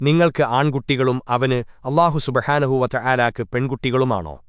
നിങ്ങൾക്ക് ആൺകുട്ടികളും അവന് അള്ളാഹു സുബഹാനഹുവറ്റ ആലാക്ക് പെൺകുട്ടികളുമാണോ?